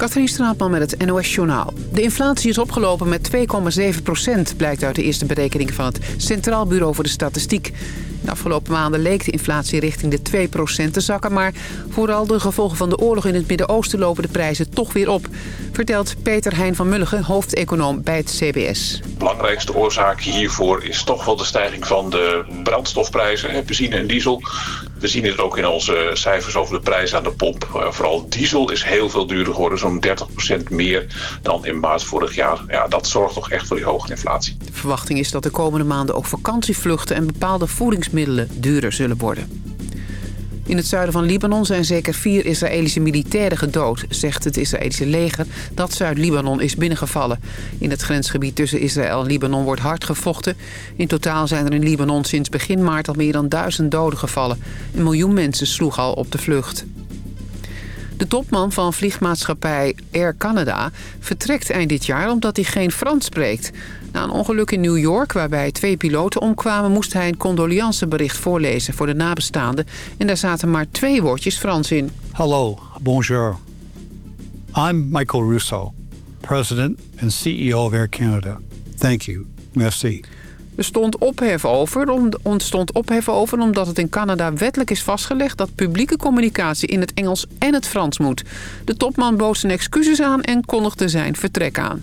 Katrien Straatman met het NOS Journaal. De inflatie is opgelopen met 2,7 procent... blijkt uit de eerste berekening van het Centraal Bureau voor de Statistiek. De afgelopen maanden leek de inflatie richting de 2 procent te zakken... maar vooral de gevolgen van de oorlog in het Midden-Oosten... lopen de prijzen toch weer op, vertelt Peter Hein van Mulligen... hoofdeconoom bij het CBS. De belangrijkste oorzaak hiervoor is toch wel de stijging van de brandstofprijzen... benzine en diesel. We zien het ook in onze cijfers over de prijs aan de pomp. Uh, vooral diesel is heel veel duurder geworden, zo'n 30% meer dan in maart vorig jaar. Ja, dat zorgt toch echt voor die hoge inflatie. De verwachting is dat de komende maanden ook vakantievluchten en bepaalde voedingsmiddelen duurder zullen worden. In het zuiden van Libanon zijn zeker vier Israëlische militairen gedood... zegt het Israëlische leger dat Zuid-Libanon is binnengevallen. In het grensgebied tussen Israël en Libanon wordt hard gevochten. In totaal zijn er in Libanon sinds begin maart al meer dan duizend doden gevallen. Een miljoen mensen sloeg al op de vlucht. De topman van vliegmaatschappij Air Canada vertrekt eind dit jaar omdat hij geen Frans spreekt. Na een ongeluk in New York waarbij twee piloten omkwamen... moest hij een condoleancebericht voorlezen voor de nabestaanden. En daar zaten maar twee woordjes Frans in. Hallo, bonjour. I'm Michael Russo, president and CEO of Air Canada. Thank you. Merci. Er stond ophef over, ontstond ophef over omdat het in Canada wettelijk is vastgelegd... dat publieke communicatie in het Engels en het Frans moet. De topman bood zijn excuses aan en kondigde zijn vertrek aan.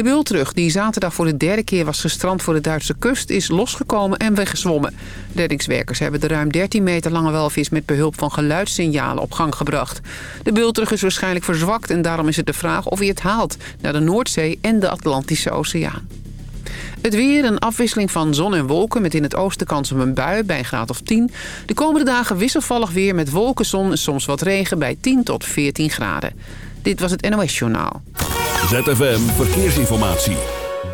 De bultrug, die zaterdag voor de derde keer was gestrand voor de Duitse kust... is losgekomen en weggezwommen. Reddingswerkers hebben de ruim 13 meter lange walvis... met behulp van geluidssignalen op gang gebracht. De bultrug is waarschijnlijk verzwakt en daarom is het de vraag of hij het haalt... naar de Noordzee en de Atlantische Oceaan. Het weer, een afwisseling van zon en wolken... met in het oosten kans op een bui bij een graad of 10. De komende dagen wisselvallig weer met wolken, zon en soms wat regen... bij 10 tot 14 graden. Dit was het NOS Journaal. ZFM Verkeersinformatie.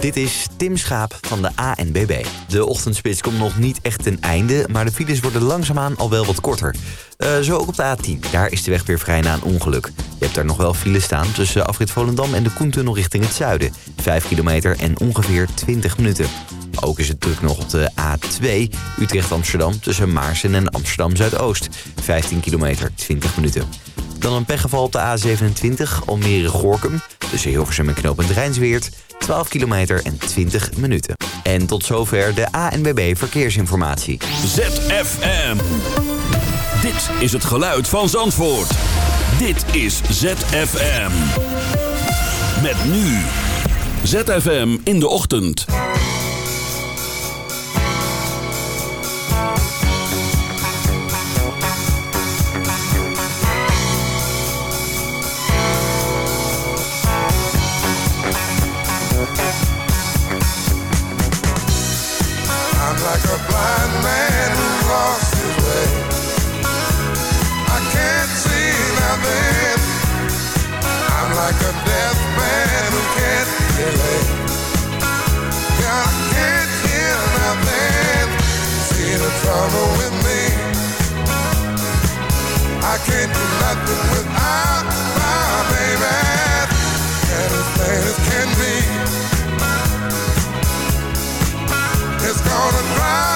Dit is Tim Schaap van de ANBB. De ochtendspits komt nog niet echt ten einde... maar de files worden langzaamaan al wel wat korter. Uh, zo ook op de A10. Daar is de weg weer vrij na een ongeluk. Je hebt daar nog wel file staan tussen afrit Volendam en de Koentunnel richting het zuiden. 5 kilometer en ongeveer 20 minuten. Ook is het druk nog op de A2 Utrecht-Amsterdam... tussen Maarsen en Amsterdam-Zuidoost. 15 kilometer, 20 minuten. Dan een pechgeval op de A27 Almere-Gorkum. Tussen Hilversum en knooppunt Rijnsweert. 12 kilometer en 20 minuten. En tot zover de ANWB Verkeersinformatie. ZFM. Dit is het geluid van Zandvoort. Dit is ZFM. Met nu. ZFM in de ochtend. I can't do nothing without my baby. And as plain as can be, it's gonna drive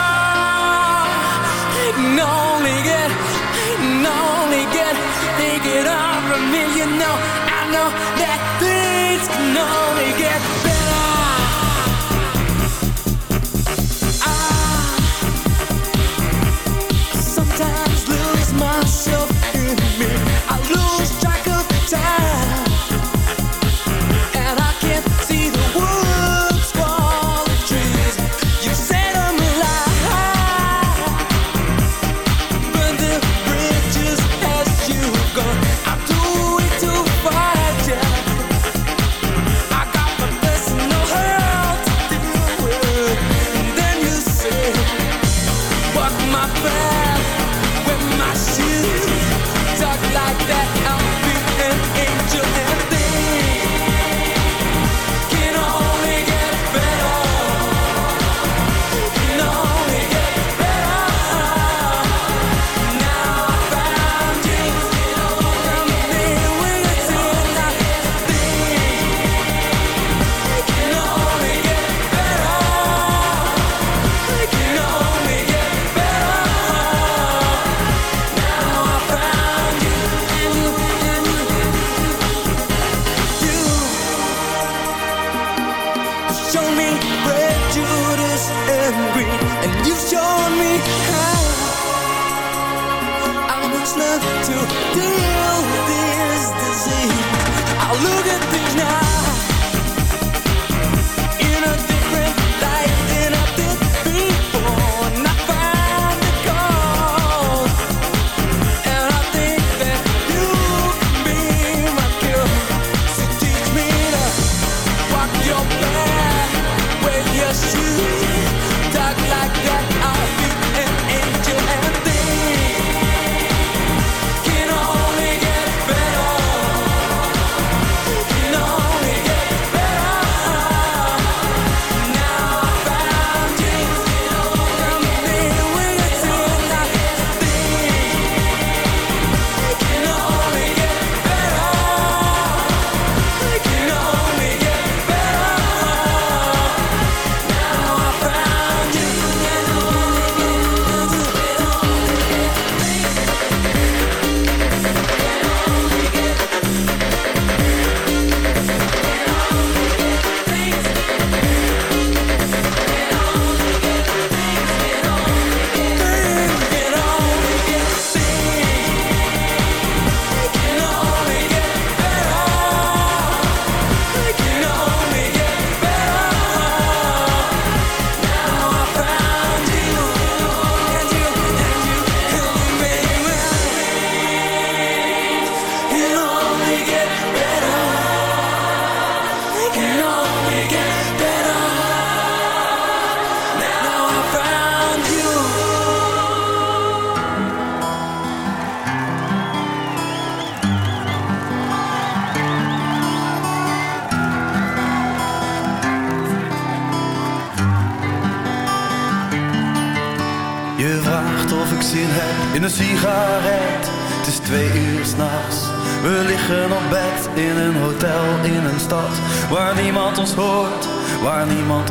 Can only get, can only get, from me. You know, I know that things can only get better. I sometimes lose myself in me. I lose track of time. My breath wear my shoes, talk like that.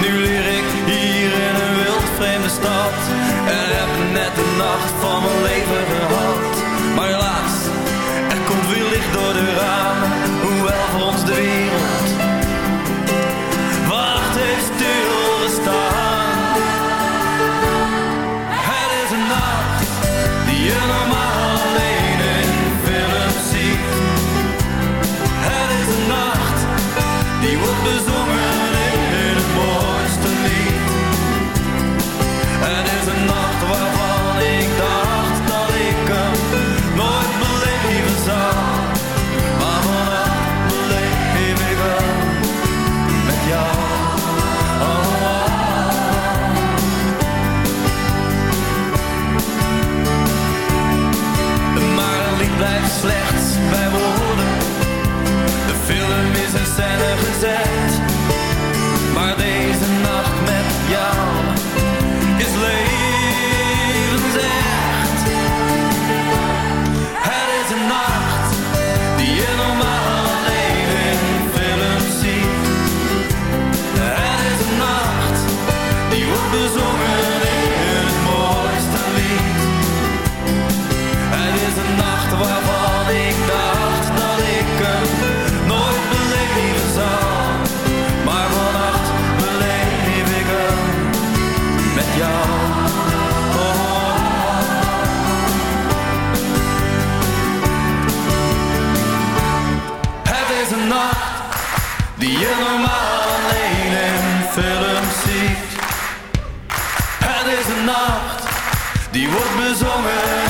Nu leer ik hier in een wildvreemde stad. En heb net de nacht van mijn leven gehad. je normaal alleen in film ziet. Het is een nacht, die wordt bezongen.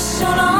sun on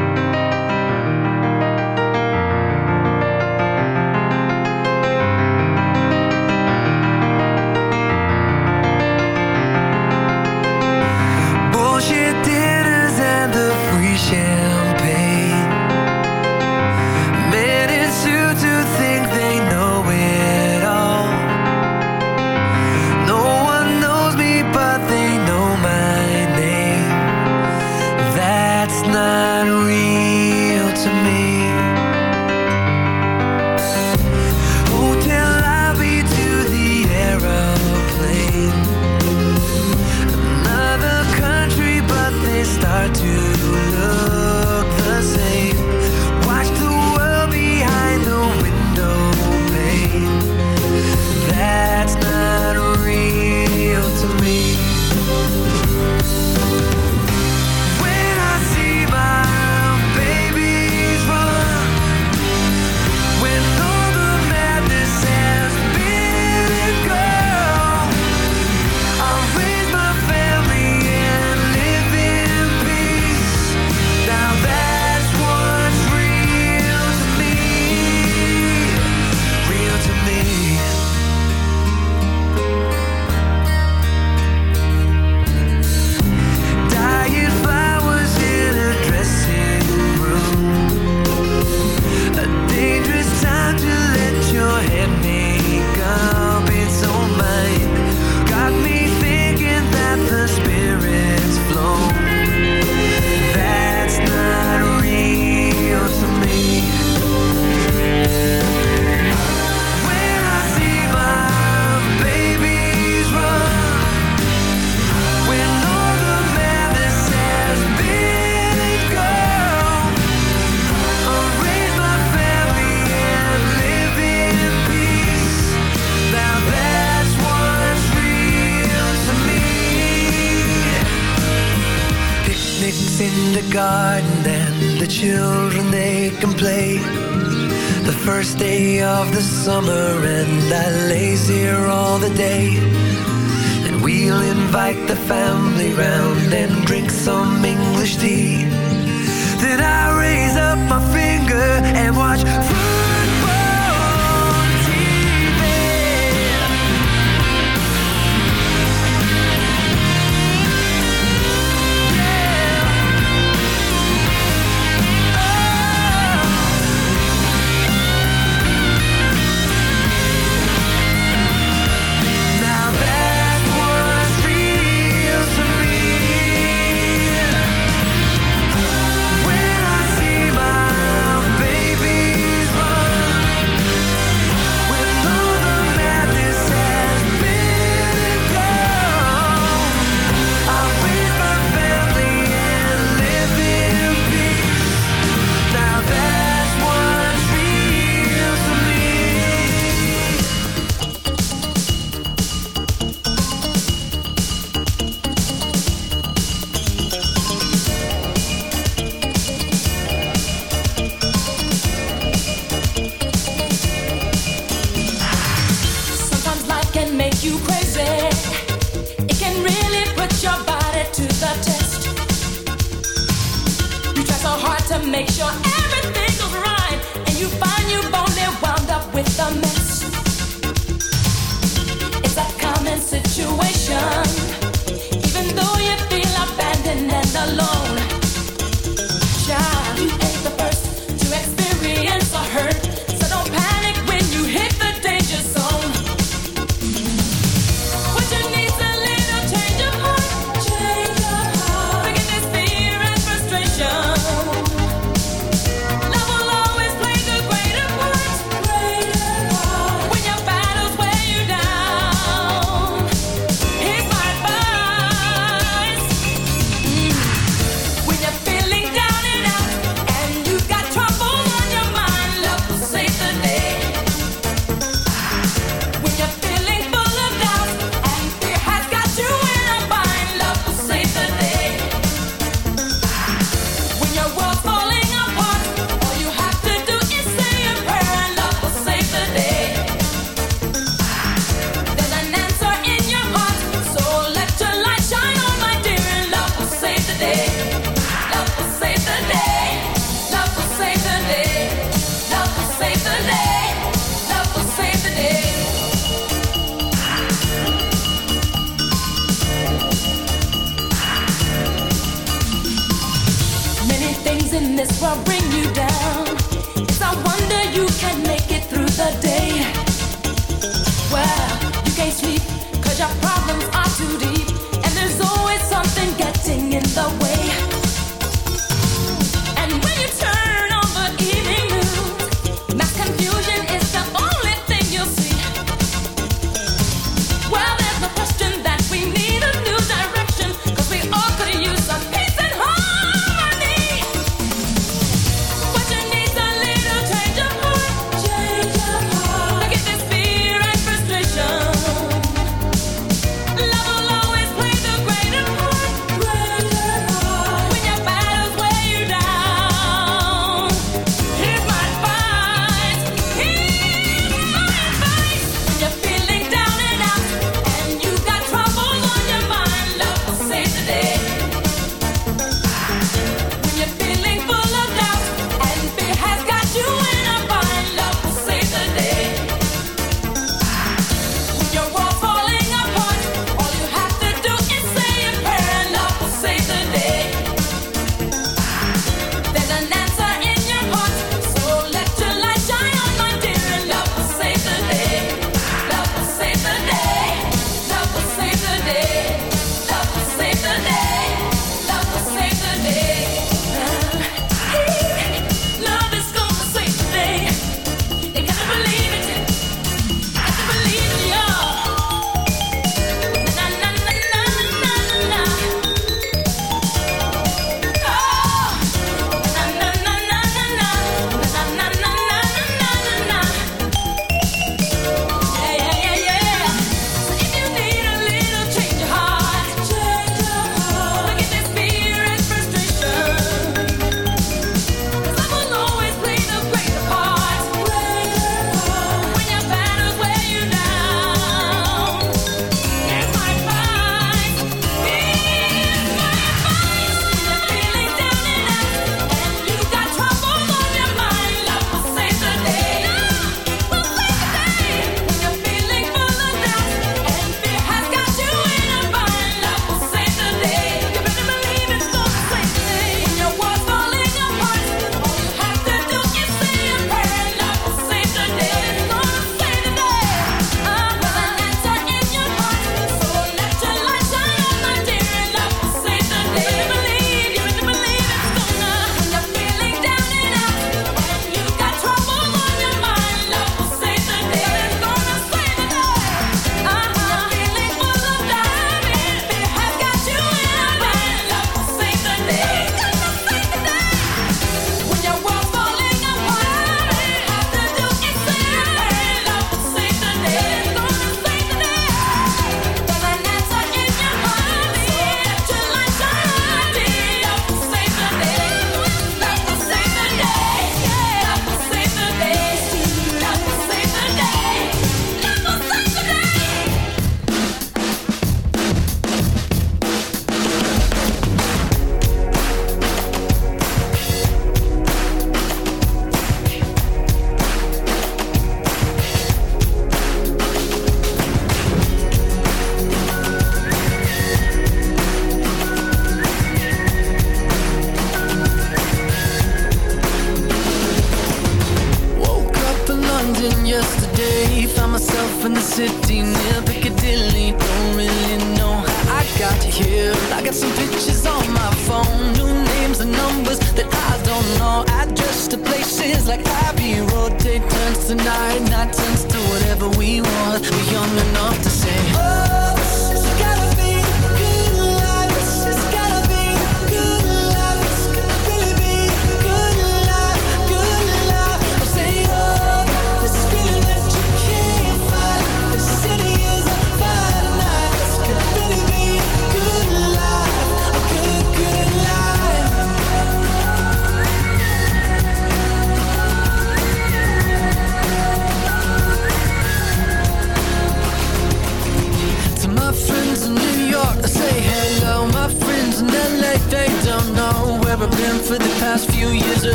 the.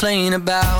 Complain about.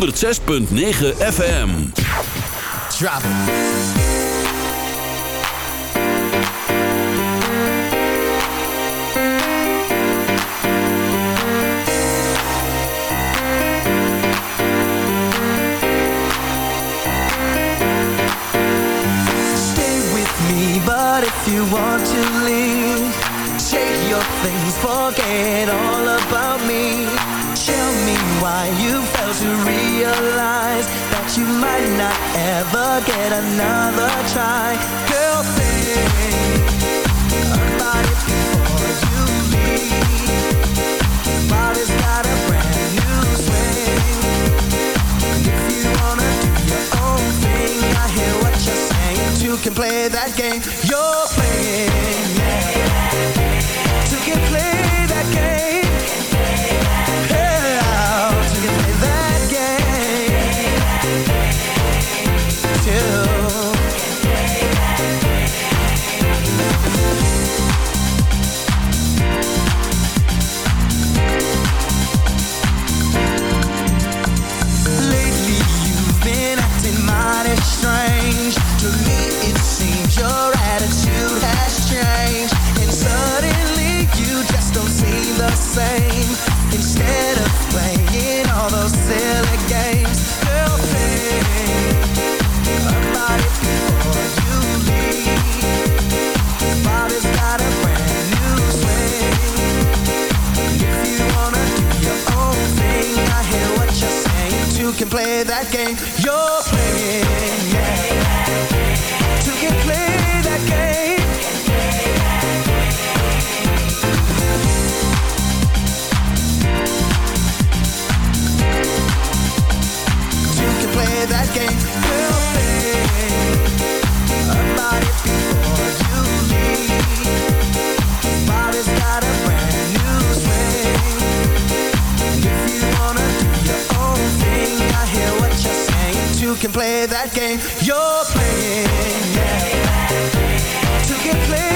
106.9 FM. Drop you might not ever get another try. Girl, think about it before you leave. Body's got a brand new swing. If you wanna do your own thing I hear what you're saying. You can play that game. You're playing Two can play chill play that game you're playing. Yeah. you can play that game you're playing. Yeah. To get played.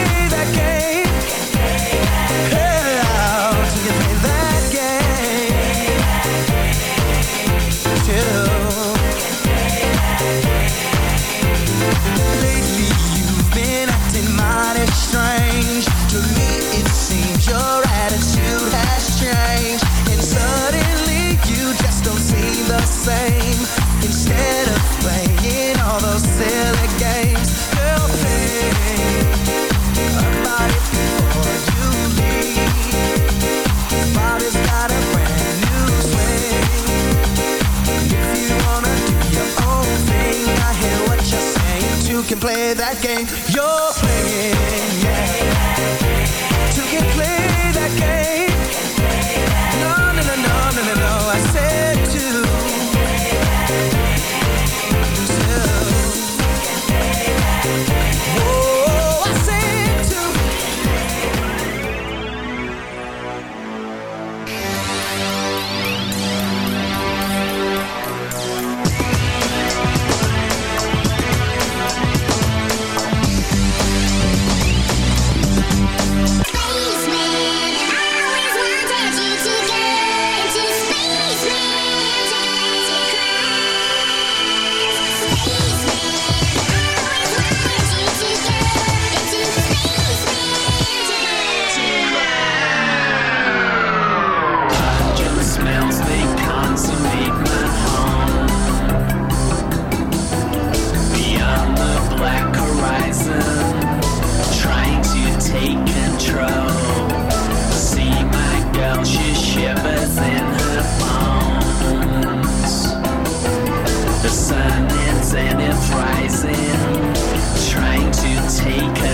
It's and it's rising, trying to take us.